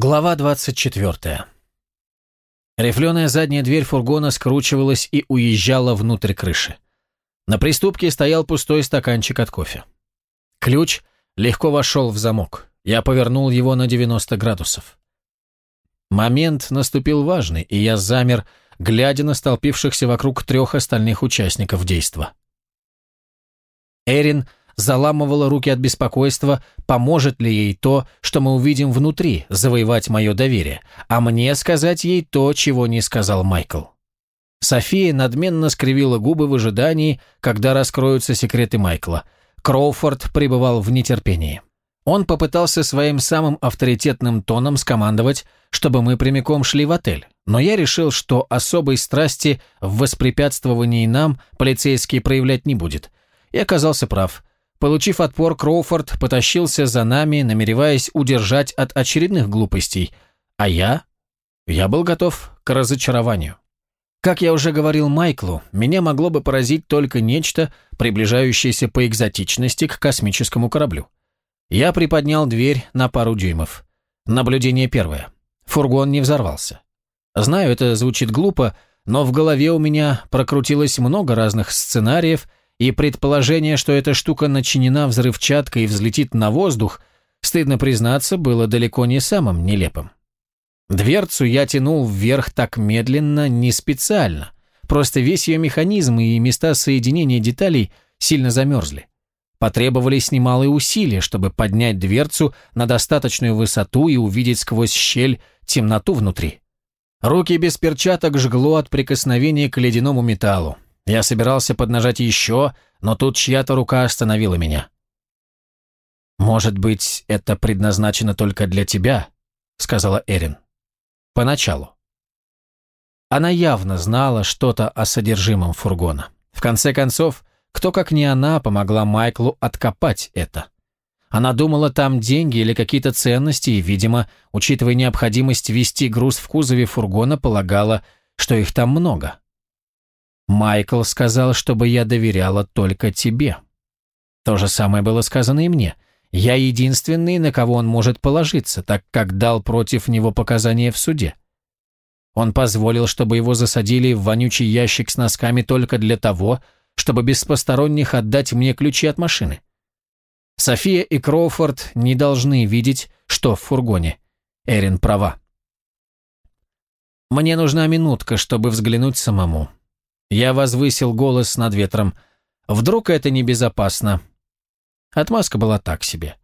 Глава 24. Рифленая задняя дверь фургона скручивалась и уезжала внутрь крыши. На приступке стоял пустой стаканчик от кофе. Ключ легко вошел в замок. Я повернул его на 90 градусов. Момент наступил важный, и я замер, глядя на столпившихся вокруг трех остальных участников действа. Эрин заламывала руки от беспокойства, поможет ли ей то, что мы увидим внутри, завоевать мое доверие, а мне сказать ей то, чего не сказал Майкл. София надменно скривила губы в ожидании, когда раскроются секреты Майкла. Кроуфорд пребывал в нетерпении. Он попытался своим самым авторитетным тоном скомандовать, чтобы мы прямиком шли в отель, но я решил, что особой страсти в воспрепятствовании нам полицейский проявлять не будет. И оказался прав. Получив отпор, Кроуфорд потащился за нами, намереваясь удержать от очередных глупостей. А я? Я был готов к разочарованию. Как я уже говорил Майклу, меня могло бы поразить только нечто, приближающееся по экзотичности к космическому кораблю. Я приподнял дверь на пару дюймов. Наблюдение первое. Фургон не взорвался. Знаю, это звучит глупо, но в голове у меня прокрутилось много разных сценариев, и предположение, что эта штука начинена взрывчаткой и взлетит на воздух, стыдно признаться, было далеко не самым нелепым. Дверцу я тянул вверх так медленно, не специально, просто весь ее механизм и места соединения деталей сильно замерзли. Потребовались немалые усилия, чтобы поднять дверцу на достаточную высоту и увидеть сквозь щель темноту внутри. Руки без перчаток жгло от прикосновения к ледяному металлу. Я собирался поднажать еще, но тут чья-то рука остановила меня. «Может быть, это предназначено только для тебя?» — сказала Эрин. «Поначалу». Она явно знала что-то о содержимом фургона. В конце концов, кто как не она помогла Майклу откопать это. Она думала, там деньги или какие-то ценности, и, видимо, учитывая необходимость вести груз в кузове фургона, полагала, что их там много. Майкл сказал, чтобы я доверяла только тебе. То же самое было сказано и мне. Я единственный, на кого он может положиться, так как дал против него показания в суде. Он позволил, чтобы его засадили в вонючий ящик с носками только для того, чтобы без посторонних отдать мне ключи от машины. София и Кроуфорд не должны видеть, что в фургоне. Эрин права. Мне нужна минутка, чтобы взглянуть самому. Я возвысил голос над ветром. Вдруг это небезопасно? Отмазка была так себе.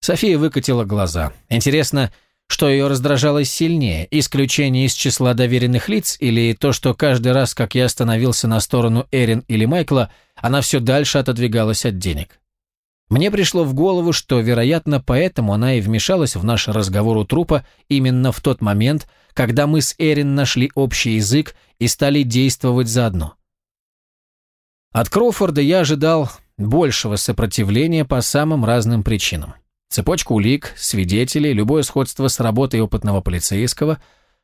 София выкатила глаза. Интересно, что ее раздражало сильнее, исключение из числа доверенных лиц или то, что каждый раз, как я становился на сторону Эрин или Майкла, она все дальше отодвигалась от денег. Мне пришло в голову, что, вероятно, поэтому она и вмешалась в наш разговор у трупа именно в тот момент, когда мы с Эрин нашли общий язык и стали действовать заодно. От Кроуфорда я ожидал большего сопротивления по самым разным причинам. Цепочка улик, свидетелей, любое сходство с работой опытного полицейского,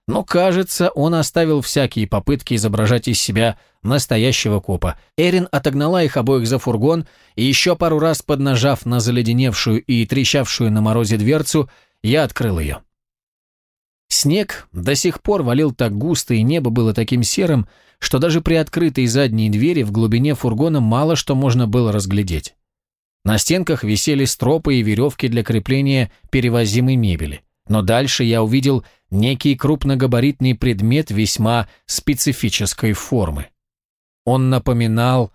но, кажется, он оставил всякие попытки изображать из себя настоящего копа. Эрин отогнала их обоих за фургон и еще пару раз поднажав на заледеневшую и трещавшую на морозе дверцу, я открыл ее. Снег до сих пор валил так густо, и небо было таким серым, что даже при открытой задней двери в глубине фургона мало что можно было разглядеть. На стенках висели стропы и веревки для крепления перевозимой мебели. Но дальше я увидел некий крупногабаритный предмет весьма специфической формы. Он напоминал...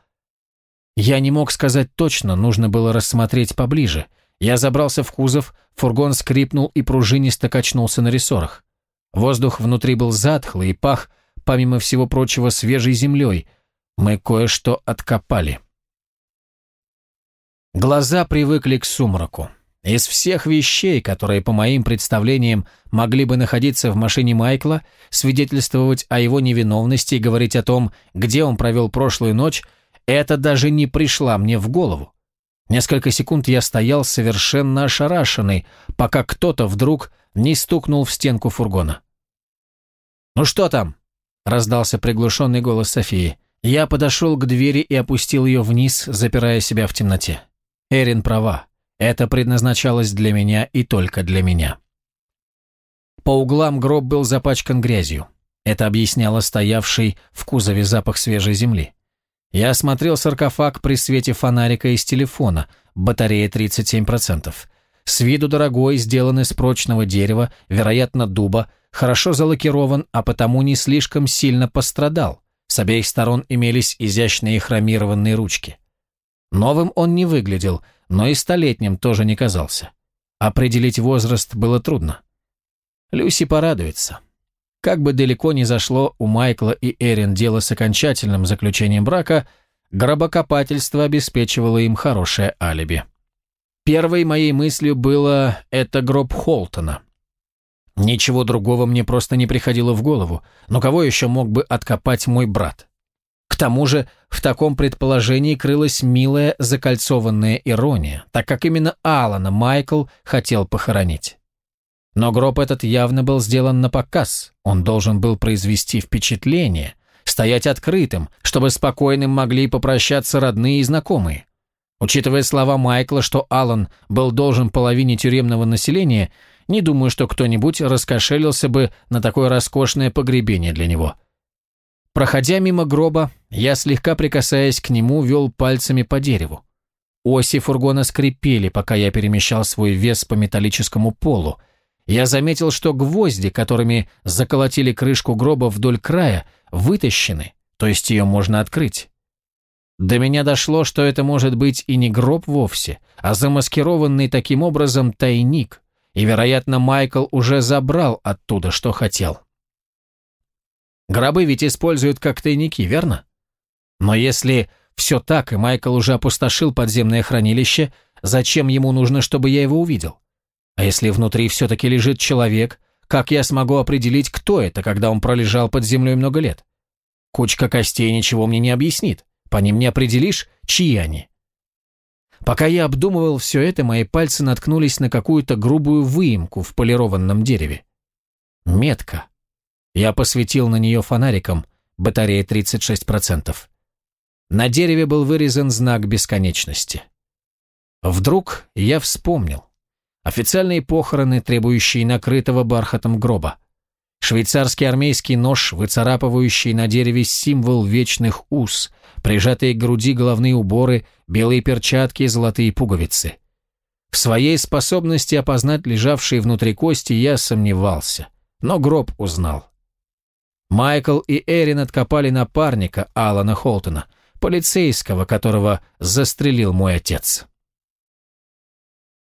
Я не мог сказать точно, нужно было рассмотреть поближе. Я забрался в кузов, фургон скрипнул и пружинисто качнулся на рессорах. Воздух внутри был затхлый и пах, помимо всего прочего, свежей землей. Мы кое-что откопали. Глаза привыкли к сумраку. Из всех вещей, которые, по моим представлениям, могли бы находиться в машине Майкла, свидетельствовать о его невиновности и говорить о том, где он провел прошлую ночь, это даже не пришло мне в голову. Несколько секунд я стоял совершенно ошарашенный, пока кто-то вдруг не стукнул в стенку фургона. «Ну что там?» – раздался приглушенный голос Софии. Я подошел к двери и опустил ее вниз, запирая себя в темноте. Эрин права. Это предназначалось для меня и только для меня. По углам гроб был запачкан грязью. Это объясняло стоявший в кузове запах свежей земли. Я осмотрел саркофаг при свете фонарика из телефона, батарея 37%. С виду дорогой, сделан из прочного дерева, вероятно, дуба, хорошо залакирован, а потому не слишком сильно пострадал. С обеих сторон имелись изящные хромированные ручки. Новым он не выглядел, но и столетним тоже не казался. Определить возраст было трудно. Люси порадуется. Как бы далеко ни зашло у Майкла и Эрин дело с окончательным заключением брака, гробокопательство обеспечивало им хорошее алиби. Первой моей мыслью было «это гроб Холтона». Ничего другого мне просто не приходило в голову, но кого еще мог бы откопать мой брат? К тому же в таком предположении крылась милая закольцованная ирония, так как именно Алана Майкл хотел похоронить. Но гроб этот явно был сделан на показ, он должен был произвести впечатление, стоять открытым, чтобы спокойным могли попрощаться родные и знакомые. Учитывая слова Майкла, что Алан был должен половине тюремного населения, не думаю, что кто-нибудь раскошелился бы на такое роскошное погребение для него. Проходя мимо гроба, я, слегка прикасаясь к нему, вел пальцами по дереву. Оси фургона скрипели, пока я перемещал свой вес по металлическому полу. Я заметил, что гвозди, которыми заколотили крышку гроба вдоль края, вытащены, то есть ее можно открыть. До меня дошло, что это может быть и не гроб вовсе, а замаскированный таким образом тайник, и, вероятно, Майкл уже забрал оттуда, что хотел. Гробы ведь используют как тайники, верно? Но если все так, и Майкл уже опустошил подземное хранилище, зачем ему нужно, чтобы я его увидел? А если внутри все-таки лежит человек, как я смогу определить, кто это, когда он пролежал под землей много лет? Кучка костей ничего мне не объяснит. По ним не определишь, чьи они. Пока я обдумывал все это, мои пальцы наткнулись на какую-то грубую выемку в полированном дереве. Метка. Я посветил на нее фонариком, батарея 36%. На дереве был вырезан знак бесконечности. Вдруг я вспомнил. Официальные похороны, требующие накрытого бархатом гроба. Швейцарский армейский нож, выцарапывающий на дереве символ вечных уз, прижатые к груди головные уборы, белые перчатки и золотые пуговицы. В своей способности опознать лежавшие внутри кости я сомневался, но гроб узнал. Майкл и Эрин откопали напарника Алана Холтона, полицейского, которого застрелил мой отец.